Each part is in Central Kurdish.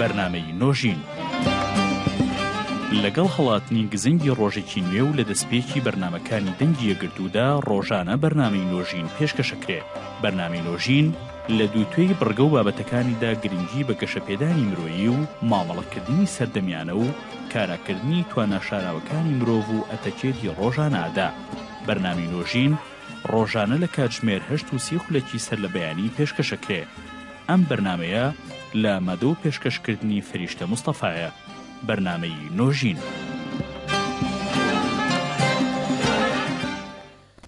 بەرنامەی نۆژین لەگەڵ هەڵاتنی گزنگی ڕۆژێکی نوێ و لە دەستپێکی بەرنمەکانی دەنگی یەگرتوودا ڕۆژانە بەرنامی نۆژین پێشکەشەکرێ بەرنامی نۆژین لە دووتێی بڕگە و بابەتەکانیدا گرنگی بە گەشەپێدانی مرۆیی و مامەڵەکردنی سەردەمیانە و کاراکردنی تواناشاراوەکانی مرۆڤ و ئەتەکێتی ڕۆژانەدا بەرنامی نۆژین ڕۆژانە لە کاتژمێر هەشت و سی خولەکی سەر لە بەیانی پێشکەشەکرێ ئەم بەرنامەیە لە مەدۆ و پێشکەشکردنی فریشتە مستەفایە بەرنامەی نۆژین.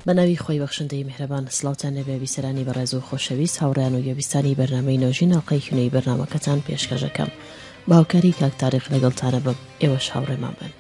بە ناوی خوای بەخشندەی میهرەبان سڵاوتان لێبێ بیسەرانی بەڕێز و خۆشەویست هاوڕێیان و گوێبیستانی بەرنامەی نۆژین ئەڵقەی کینۆی بەرنامەکەتان پێشکەش ئەکەم بە هاوکاری کاک تاریق لەگەڵتانەبم ئێوەش هاوڕێمان بن.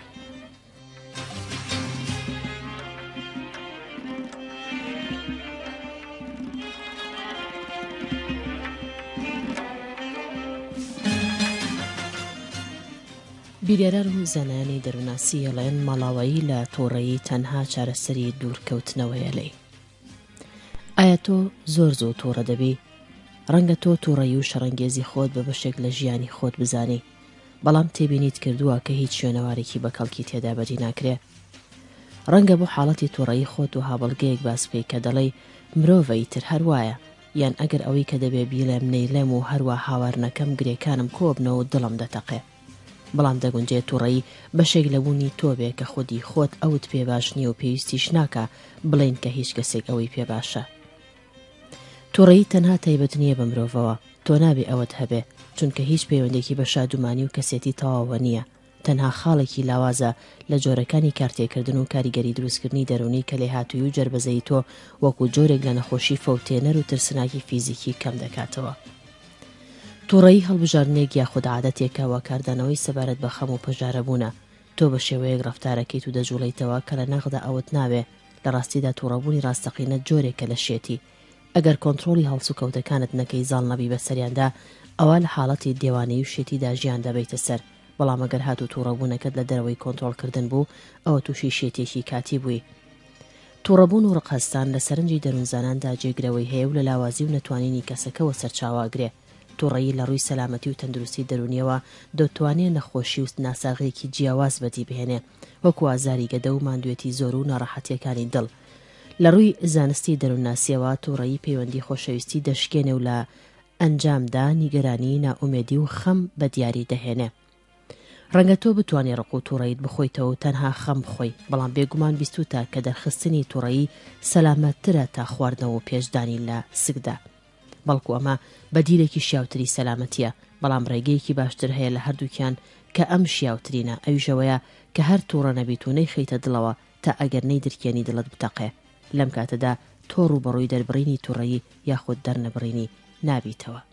بیرەران و زانایانی دەروناسی ئەڵێن ماڵاوایی لە توڕەیی تەنها چارەسەری دوورکەوتنەوەیە لێی. ئایا تۆ زۆر زوو تووڕە دەبی؟ ڕەنگە تۆ تووڕەیی و شەڕەنگێزی خۆت بە بەشێک لە ژیانی خۆت بزانی، بەڵام تێبینیت کردووە کە هیچ شوێنەوارێکی بەکەڵکی تێدا بەدی ناکرێ؟ ڕەنگە بۆ حاڵەتی تووڕەیی خۆت وەها بەڵگەیەک باس بکەی کە دەڵێی مرۆڤە ئیتر هەر وایە، یان ئەگەر ئەوەی کە دەبێ بیڵێم نەیڵێم و هەروا هاوار نەکەم گرێکانم کۆبنەوە و دڵم دەتەقێ. بەڵام دەگونجێ توڕەیی بەشێک لە بوونی تۆ بێ کە خودی خۆت ئەوت پێ باش نییە و پێویستیش ناکا بڵێین کە هیچ کەسێک ئەوی پێ باشە. توڕەیی تەنها تایبەت نییە بە مرۆڤەوە، تۆ نابێ ئەوەت هەبێ، چونکە هیچ پەیوەندێکی بە شادومانی و کەسێتی تەواوەوە نییە، تەنها خاڵێکی لاوازە لە جۆرەکانی کارتێکردن و کاریگەری دروستکردنی دەروونی کە لێهاتوویی و جەربەزەیی تۆ وەکو جۆرێک لە نەخۆشی فەوتێنەر و ترسناکی فیزیکی کەم دەکاتەوە. توڕەیی هەڵبژاردنێک یاخود عادەتێکە و کاردانەوەی سەبارەت بە خەم و پەژارەبوونە، تۆ بە شێوەیەک ڕەفتارەکەیت و دەجوڵێیتەوە کە لە نەغدا ئەوەت ناوێ، لە ڕاستیدا توڕەبوونی ڕاستەقینە جۆرێکە لە شێتی، ئەگەر کۆنتڕۆڵی هەڵسوکەوتەکانت نەکەی زاڵ نەبی بە سەریاندا ئەوا لە حاڵەتی دێوانەیی و شێتیدا ژیان دەبەیتە سەر، بەڵام ئەگەر هاتوو توڕەبوونەکەت لە دەرەوەی کۆنتڕۆڵکردن بوو ئەوە تووشی شێتێکی کاتی بووی. توڕەبوون و ڕقهەستان لە سەرنجی دەروونزاناندا جێگرەوەی هەیە و لە لاوازی و نەتوانینی کەسەکەوە سەرچاوە ئەگرێ. توڕەیی لە ڕووی سەلامەتی و تەندروستی دەروونیەوە دەتوانێ نەخۆشی و ناساغیەکی جیاواز بەدی بهێنێ وەکو ئازاری گەدە و ماندوێتی زۆر و ناڕەحەتیەکانی دڵ. لە ڕووی زانستی دەروونناسیەوە توڕەیی پەیوەندی خۆشەویستی دەشکێنێ و لە ئەنجامدا نیگەرانی، نائومێدی و خەم بە دیاری دەهێنێ. ڕەنگە تۆ بتوانی ڕق و تووڕەیت بخۆیتەوە و تەنها خەم بخۆی بەڵام بێگومان بیستوتە کە دەرخستنی تووڕەیی سەلامەتترە تا خواردنەوە و پێچدانی لە سکدا بەڵکو ئەمە بەدیلێکی شیاوتری سەلامەتیە بەڵام ڕێگەیەکی باشتر هەیە لە هەردووکیان کە ئەم شیاوترینە ئەویشەوەیە کە هەر تووڕە نەبیت و نەیخەیتە دڵەوە تا ئەگەر نەیدرکێنی دڵت بتەقێ لەم کاتەدا تۆ ڕووبەڕووی دەربڕینی تووڕەیی یاخود دەرنەبڕینی نابیتەوە.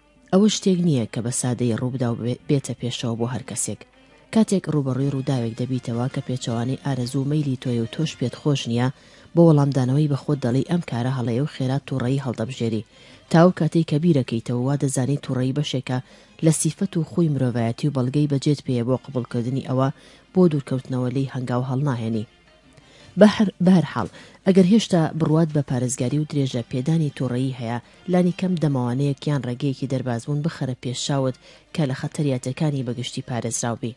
ئەوە شتێک نییە کە بە سادەیی ڕووبدا و بێتە پێشەوە بۆ هەر کەسێک. کاتێک ڕووبەڕووی ڕووداوێک دەبیتەوە کە پێچەوانەی ئارەزوو و مەیلی تۆیە و تۆش پێت خۆش نییە، بۆ وەڵامدانەوەی بە خۆت دەڵێی ئەم کارە هەڵەیە و خێرا توڕەیی هەڵدەبژێری تا ئەو کاتەی کە بیرەکەیتەوە وا دەزانی توڕەیی بەشێکە لە سیفەت و خووی مرۆڤایەتی و بەڵگەی بەجێت پێیە بۆ قبوڵکردنی ئەوە بۆ دوورکەوتنەوە لێی هەنگاو هەڵناهێنی. بەحر، بەهەرحاڵ، ئەگەر هێشتا بڕوات بە پارێزگاری و درێژە پێدانی توڕەیی هەیە، لانیکەم دەمەوانەیەک یان ڕێگەیەکی دەربازبوون بخەرە پێش چاوت کە لە خەتەریاتەکانی بە گشتی پارێزراو بی.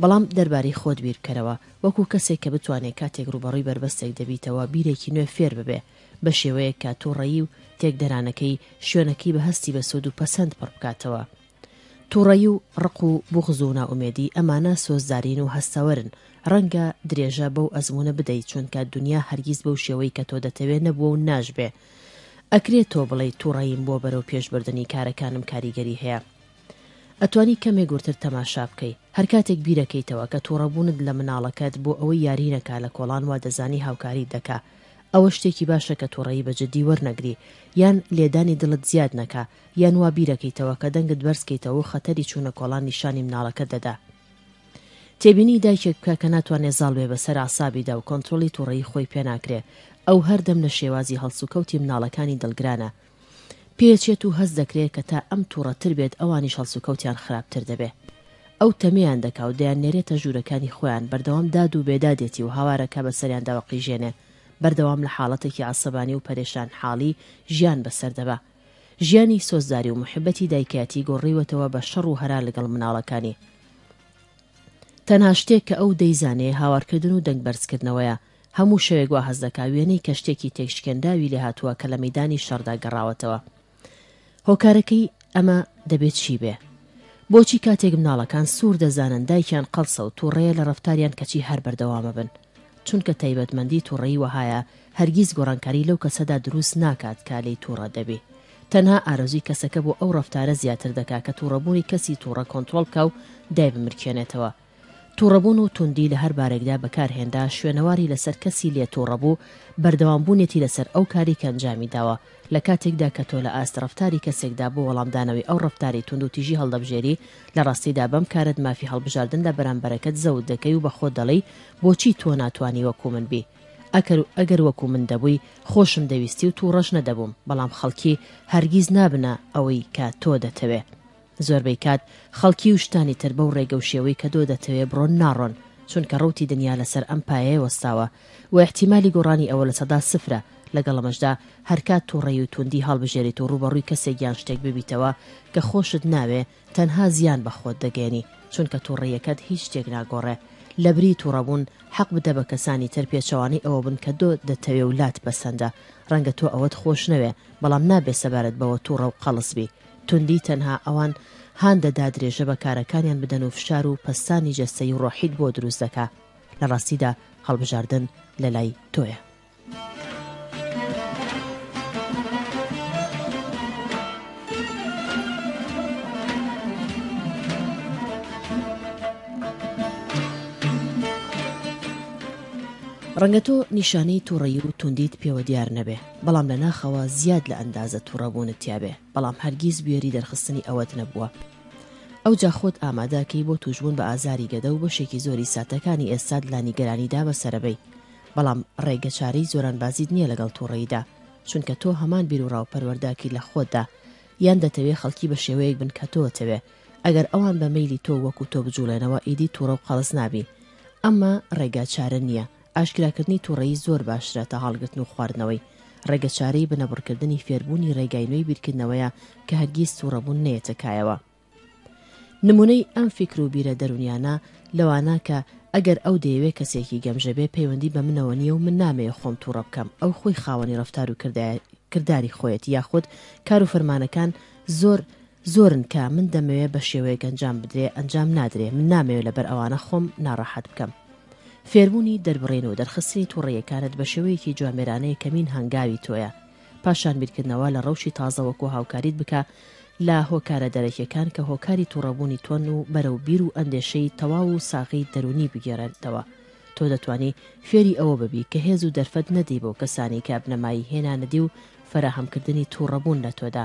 بەڵام دەربارەی خۆت بیر بکەرەوە، وەکو کەسێک کە بتوانێ کاتێک ڕووبەڕووی بەربەستێک دەبیتەوە بیرێکی نوێ فێر ببێ، بە شێوەیەک کە توڕەیی و تێکدەرانەکەی شوێنەکەی بە هەستی بەسوود و پەسەند پڕ بکاتەوە. توڕەیی و ڕق و بوغز و نائومێدی ئەمانە سۆزدارین و هەستەوەرن، ڕەنگە درێژە بەو ئەزموونە بدەی چونکە دونیا هەرگیز بەو شێوەی کە تۆ دەتەوێ نەبووە و ناشبێ. ئەکرێ تۆ بڵێی توڕەییم بۆ بەرەو پێش بردنی کارەکانم کاریگەری هەیە. ئەتوانی کەمێک ورتر تەماشا بکەی. هەر کاتێک بیرەکەیتەوە کە توڕەبوونت لە مناڵەکەت بۆ ئەوەی یاری نەکا لە کۆڵان وا دەزانی هاوکاریت دەکا. ئەوە شتێکی باشە کە توڕەیی بە جدی وەرنەگری یان لێدانی دڵت زیاد نەکا یان وا بیرەکەیتەوە کە دەنگت بەرز کەیتەوە و خەتەری چوونە کۆڵان نیشانی مناڵەکەت دەدا. تێبینی دایکێک بکە کە ناتوانێ زاڵ بێ بەسەر ئەعسابیدا و کۆنترۆڵی توڕەیی خۆی پێ ناکرێ، ئەو هەردەم لە شێوازی هەڵسوکەوتی مناڵەکانی دڵگرانە پێچێت و هەست دەکرێ کە تا ئەم توڕە تر بێت ئەوانیش هەڵسوکەوتیان خراپ تر دەبێ ئەو تەمێیان دەکا و دەیان نێرێتە ژوورەکانی خۆیان بەردەوام داد و بێدادێتی و هاوارەکە بە سەریانداوە قیژێنێ بەردەوام لە حاڵەتێکی عەسەبانی و پەرێشان حاڵی ژیان بەسەر دەبا. ژیانی سۆزداری و موحیبەتی دایکایەتی گۆڕیوەتەوە بە شەڕ و هەرا لەگەڵ مناڵەکانی. تەنها شتێک کە ئەو دەیزانێ هاوارکردن و دەنگ بەرزکردنەوەیە، هەموو شەوێک وا هەست دەکا وێنەی کەشتێکی تێکشکێنراوی لێ هاتووە کە لە مەیدانی شەڕدا گەڕاوەتەوە. هۆکارەکەی ئەمە دەبێ چی بێ؟ بۆچی کاتێک مناڵەکان سوور دەزانن دایکیان قەڵسە و توڕەیە لە ڕەفتاریان کەچی هەر بەردەوامەبن؟ چونکە تایبەتمەندی توڕەیی وەهایە هەرگیز گۆڕانکاری لەو کەسەدا دروست ناکات کا لێی توڕە دەبی تەنها ئارەزوی کەسەکە بۆ ئەو ڕەفتارە زیاتر دەکا کە توڕەبونی کەسی توڕە کۆنتڕۆڵ بکا و دایبمرکێنێتەوە توڕەبون و توندی لەهەر بارێکدا بەکار هێنرا شوێنەواری لەسەر کەسی لێ توڕەبو بەردەوام بونێتی لەسەر ئەو کاری کە ئەنجامی داوە لە کاتێکدا کە تۆ لە ئاست ڕەفتاری کەسێکدا بۆ وەڵامدانەوەی ئەو ڕەفتاری توندوتیژی هەڵدەبژێری، لە ڕاستیدا بەم کارەت مافی هەڵبژاردن لە بەرامبەرەکەت زەوت دەکەی و بە خۆت دەڵێی بۆچی تۆ ناتوانی وەکو من بی؟ ئەکەر ئەگەر وەکو من دەبووی خۆشم دەویستی و تووڕەش نەدەبووم، بەڵام خەڵکی هەرگیز نابنە ئەوەی کە تۆ دەتەوێ. زۆربەی کات خەڵکی و شتانی تر بەو ڕێگە و شێوەی کە دۆ دەتەوێ بڕۆن ناڕۆن، چونکە ڕەوتی دنیا لەسەر ئەم پایەیە وەستاوە و ئیحتیمالی گۆڕانی ئەوە لە سەدا سفرە، لەگەڵ ئەمەشدا هەرکات توڕەیی و توندی هەڵبژێریت و ڕووبەڕووی کەسێک یان شتێک ببیتەوە کە خۆشت ناوێ تەنها زیان بە خۆت دەگەیەنی، چونکە توڕەیەکەت هیچ شتێک ناگۆڕێ، لەبری توڕەبوون حەق بدە بە کەسانی تر پێچەوانەی ئەوە بن کە دۆ دەتەوێ و لات پەسەندە، ڕەنگە تۆ ئەوەت خۆش نەوێ، بەڵام نابێ سەبارەت بەوە توڕە و قەڵس بی. توندی تەنها ئەوان هان دەدا درێژە بە کارەکانیان بدەن و فشار و پەستانی جەستەی و ڕۆحیت بۆ دروست دەکا، لە ڕاستیدا هەڵبژاردن لە لای تۆیە. ڕەنگە تۆ نیشانەی توڕەیی و توندیت پێوە دیار نەبێ، بەڵام لە ناخەوە زیاد لە ئەندازە توڕەبوونت تیاێ بەڵام هەرگیز بوێری دەرخستنی ئەوەت نەبووە ئەو جا خۆت ئامادەکەی بۆ توشبوون بە ئازاری گەدە و بەشێکی زۆری ساتەکانی ئێستاد لانیگەرانیدا بەسەرەبەی بەڵام ڕێگەچارەی زۆرانبازیت نییە لەگەڵ توڕەیدا چونکە تۆ هەمان بیر و ڕاو پەروەرداکی لە خۆتدا یان دەتەوێ خەڵکی بە شێوەیەک بن کە تۆتەوێ ئەگەر ئەوان بە میلی تۆ وەکو تۆ بجوڵێنەوە ئیدی تووڕە و قەڵس نابی ئەمە ڕێگا چارە نییە ئاشکراکردنی تووڕەیی زۆر باشترە تا هەڵگرتن و خواردنەوەی، ڕێگەچارەی بنەبڕکردنی فێربوونی ڕێگای نوێی بیرکردنەوەیە کە هەرگیز تووڕەبوون نەیەتە کایەوە. نموونەی ئەم فیکر و بیرە دەروونیانە لەوانە کە ئەگەر ئەو دەیەوێ کەسێکی گەمژە بێ پەیوەندی بە منەوە نییە و من نامەیە خۆم تووڕە بکەم، ئەو خۆی خاوەنی ڕەفتار و کرداری خۆیەتی یاخود کار و فەرمانەکان زۆر زۆرن کە من دەمەوێ بە شێوەیەک ئەنجام بدرێ ئەنجام نادرێ من نامەوێ لەبەر ئەوانە خۆم ناڕەحەت بکەم فێربوونی دەربڕین و دەرخستنی توڕەیەکانت بە شێوەیەکی جوامێرانەیە کەمین هەنگاوی تۆیە پاشان بیرکردنەوە لە ڕەوشی تازەوەکو هاوکاریت بکە لە هۆکارە دەرەکیەکان کە هۆکاری توڕەبوونی تۆن و بەرەو بیر و ئەندێشەی تەواو و ساغی دەرونی بگێڕێنتەوە تۆ دەتانی فێری ئەوە ببی کە هێز و دەرفەت نەدی بۆ کەسانی کە بنەمایی هێنانەدی و فەراهەمکردنی تووڕەبوون لە تۆدا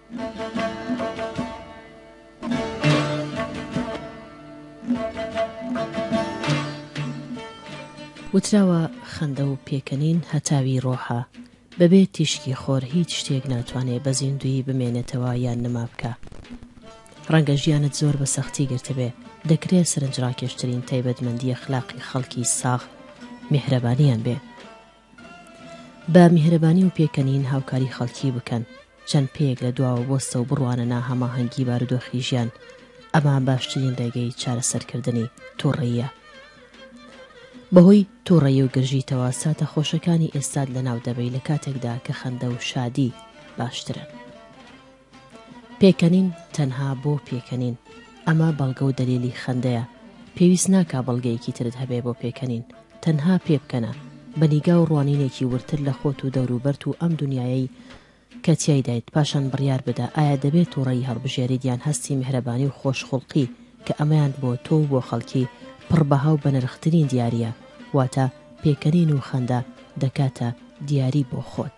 وتراوە خەندە و پێکەنین هەتاوی ڕۆحە، بەبێ تیشکی خۆر هیچ شتێک ناتوانێ بە زیندوویی بمێنێتەوە یان نما بکا. ڕەنگە ژیانت زۆر بە سەختی گرتبێ، دەکرێ سەرنجڕاکێشترین تایبەتمەندی ئەخلاقی خەڵکی ساغ میهرەبانییان بێ، بە میهرەبانی و پێکەنین هاوکاری خەڵکی بکەن چەند پێیەک لە دواوە بۆستە و بڕوانە ناهەماهەنگی بارودۆخی ژیان ئەمە باشترین ڕێگەی چارەسەرکردنی تووڕەیە بەهۆی تووڕەی و گرژیتەوە ساتە خۆشەکانی ئێستاد لە ناو دەبەی لە کاتێکدا کە خەندە و شادی باشترن. پێکەنین تەنها بۆ پێکەنین ئەمە بەڵگە و دەلیلی خەندەیە پێویست ناکا بەڵگەیەکی ترت هەبێ بۆ پێکەنین تەنها پێبکەنە بە نیگا و ڕوانینێکی وردتر لە خۆت و دەوروبەرت و ئەم دونیایەی کە تیایدایت پاشان بڕیار بدە ئایا دەبێ توڕەیی هەڵبژێریت یان هەستی میهرەبانی و خۆشخوڵقی کە ئەمەیان بۆ تۆ و بۆ خەڵکی پڕ بەها و بەنرخترین دیارییە واتە پێکەنین و خەندە دەکاتە دیاری بۆ خۆت.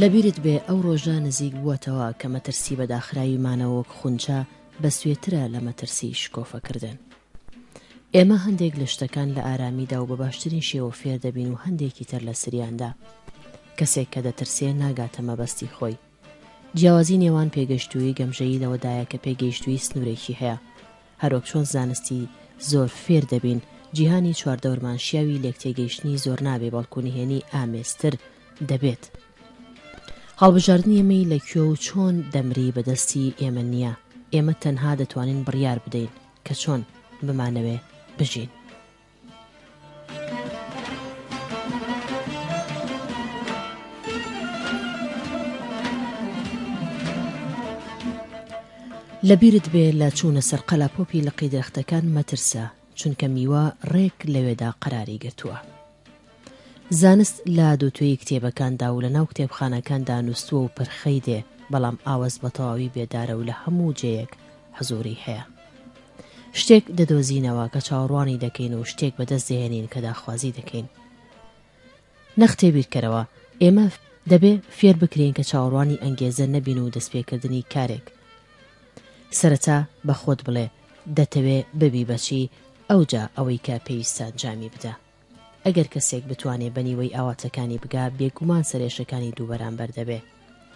لەبیرت بێ ئەو ڕۆژە نزیک بووەتەوە کە مەترسی بەداخراوی مانەوەک خونچە بەسوێترە لە مەترسی شکۆفەکردن. ئێمە هەندێک لە شتەکان لە ئارامیدا و بە باشترین شێوە فێر دەبین و هەندێکی تر لە سریاندا. کەسێک کە دەترسێ ناگاتە مەبەستی خۆی. جیاوازی نێوان پێگەشتوویی گەمژەیی لەوەدایە کە پێگەیشتوویی سنوورێکی هەیە. هەروەک چۆن زانستی زۆر فێر دەبین، جیهانی چواردەورمان شیاوی لێکتێگەیشتنی زۆر نابێ بەڵکو نهێنی ئامێزتر دەبێت. هەڵبژاردنی ئێمەی لە کوێ و چۆن دەمری بە دەستی ئێمە نییە، ئێمە تەنها دەتوانین بڕیار بدەین کە چۆن بمانەوێ بژین. لەبیرت بێ لە چوونە سەر قەلاپۆپی لقی درەختەکان مەترسە، چونکە میوە ڕێک لەوێدا قەراری گرتووە. زانست لە دووتوێی کتێبەکاندا و لە ناو کتێبخانەکاندا نووستووە و پرخەی دێ، بەڵام ئاوەز بە تەواوی بێدارە و لە هەموو جێیەک حزووری هەیە. شتێک دەدۆزینەوە کە چاوەڕوانی دەکەین و شتێک بەدەست دەهێنین کە داخوازی دەکەین. نەختێ بیرکەرەوە، ئێمە دەبێ فێر بکرێین کە چاوەڕوانی ئەنگێزە نەبین و دەستپێکردنی کارێک. سەرەتا بە خۆت بڵێ، دەتەوێ ببی بە چی، ئەوجا ئەوەی کە پێویستە ئەنجامی بدە. ئەگەر کەسێک بتوانێ بە نیوەی ئاواتەکانی بگا بێگومان سەرێشەکانی دوو بەرامبەر دەبێ.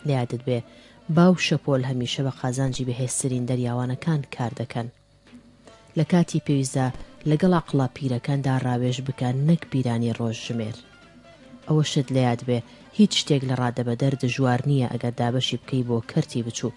لە یادت بێ با و شەپۆل هەمیشە بە قازانجی بەهێزترین دەریاوانەکان کار دەکەن. لە کاتی پێویستدا لەگەڵ عەقڵە پیرەکاندا ڕاوێژ بکە نەک بیرانی ڕۆژ ژمێر. ئەوەشت لە یاد بێ هیچ شتێک لە ڕادەبەدەر دژوار نییە ئەگەر دابەشی بکەی بۆ کەرتی بچووک.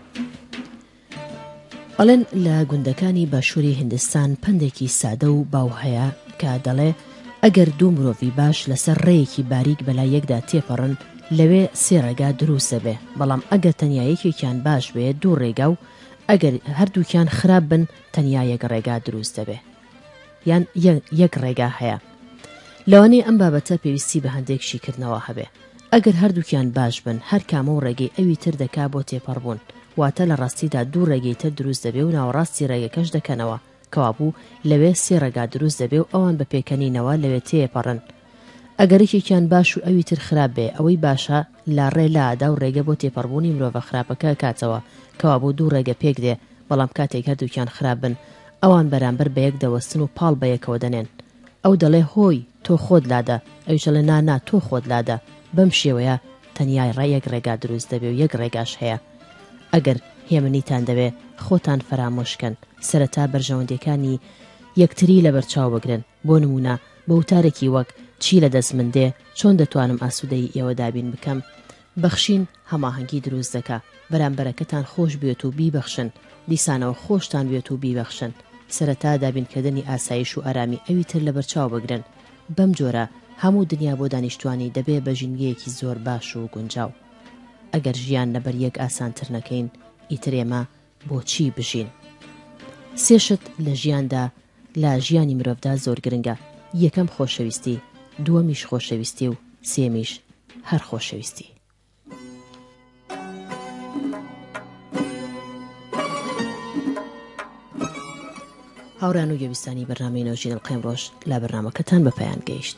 ئەڵێن لە گوندەکانی باشووری هندستان پندێکی سادە و باو هەیە کە دەڵێ ئەگەر دوو مرۆڤی باش لەسەر ڕێیەکی باریک بەلای یەکدا تێپەڕن لەوێ سێ ڕێگا دروستە بێ بەڵام ئەگەر تەنیا یەکێکیان باش بێ دوو ڕێگا و ئەگەر هەردووکیان خراپ بن تەنیا یەک ڕێگا دروست دەبێ یان یەک ڕێگا هەیە لەوانەیە ئەم بابەتە پێویستی بە هەندێک شیکردنەوە هەبێ ئەگەر هەردووکیان باش بن هەر کامە و ڕێگەی ئەوی تر دەکا بۆ تێپەڕبوون واتە لە ڕاستیدا دوو ڕێگەی تر دروست دەبێ و ناوەڕاستی ڕێگەکەش دەکەنەوە کەوابوو لەوێ سێ ڕێگا دروست دەبێ و ئەوان بە پێکەنینەوە لەوێ تێپەڕن ئەگەر یەکێکیان باش و ئەوی تر خراپ بێ، ئەوەی باشە لا ڕێ لا ئەدا و ڕێگە بۆ تێپەڕبوونی مرۆڤە خراپەکە ئەکاتەوە، کەوابوو دوو ڕێگە پێک دێ، بەڵام کاتێک هەردووکیان خراپ بن، ئەوان بەرامبەر بە یەک دەوەستن و پاڵ بە یەکەوە دەنێن. ئەو دەڵێ، هۆی، تۆ خۆت لادە، ئەویش ئەڵێ، نا نا، تۆ خۆت لادە. بەم شێوەیە تەنیا یەک ڕێگا دروست دەبێ و یەک ڕێگاش هەیە. ئەگەر هێمنیتان دەوێ، خۆتان فەرامۆش کەن، سەرەتا بەرژەوەندییەکانی یەکتری لەبەرچاو بگرن. بۆ نموونە بە وتارێکی وەک، چی لە دەست من دێ؟ چۆن دەتوانم ئاسوودەیی ئێوە دابین بکەم؟ بەخشین هەماهەنگی دروست دەکا. بەرامبەرەکەتان خۆش بوێت و بیبەخشن، دیسانەوە خۆشتان بوێت و بیبەخشن. سەرەتا دابینکردنی ئاسایش و ئارامی ئەوی تر لەبەرچاو بگرن. بەم جۆرە هەموو دنیا بۆ دانیشتووانی دەبێ بە ژینگەیەکی زۆر باش و گونجاو. ئەگەر ژیان لەبەر یەک ئاسانتر نەکەین، ئیتر ئێمە بۆچی بژین؟ سێ شت لە ژیاندا لە ژیانی مرۆڤدا زۆر گرنگە، یەکەم خۆشەویستی، دووەمیش خۆشەویستی و سێیەمیش هەر خۆشەویستی. هاوڕێیان و گوێبیستانی بەرنامەی نۆژین ئەڵقەی ئەمڕۆش لە بەرنامەکەتان بە پایان گەیشت.